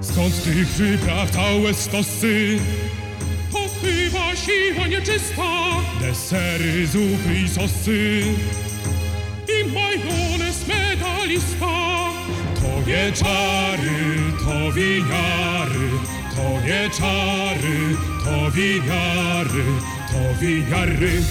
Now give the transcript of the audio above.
Skąd tych przypraw całe stosy? To siła nieczysta Desery, zupy i sosy. i majonez medalista. To nie czary, to winiary, to nie czary, to winiary, to winiary.